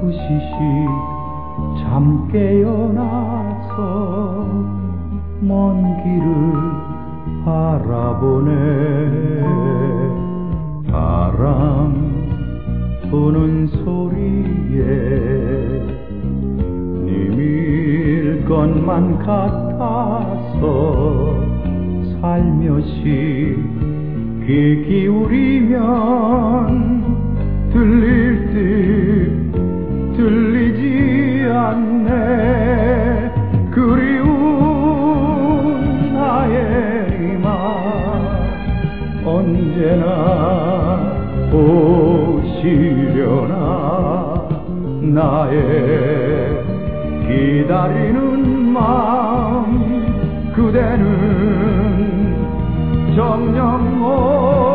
후시시 잠 깨어나서 먼 길을 바라보네. 바람 부는 소리에 님일 것만 같아서 살며시 귀 기울이면 들릴 듯 언제나 오시려나 나의 기다리는 마음 그대는 정녕 모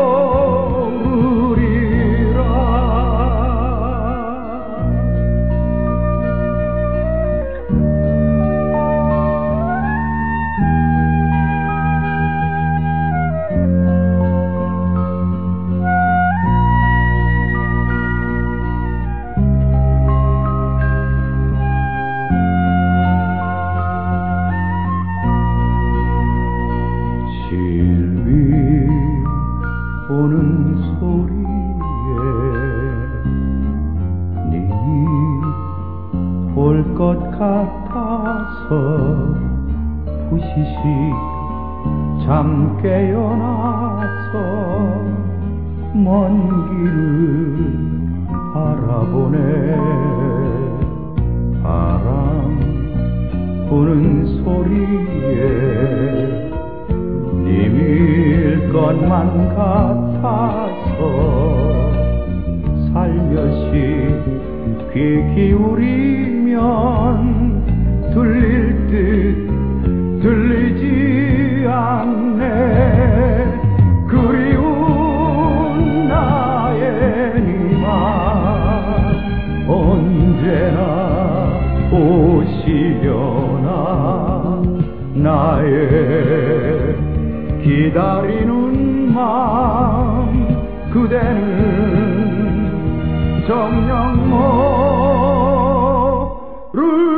실비 오는 소리에 님이 올 것 같아서 부시시 잠 깨어나서 먼 길을 바라보네. 바람 부는 소리에 것만 같아서 살며시 귀 기울이면 들릴 듯 들리지 않네. 그리운 나의 니마 언제나 오시려나 나의 기다리는 마음 그대는 정녕 모르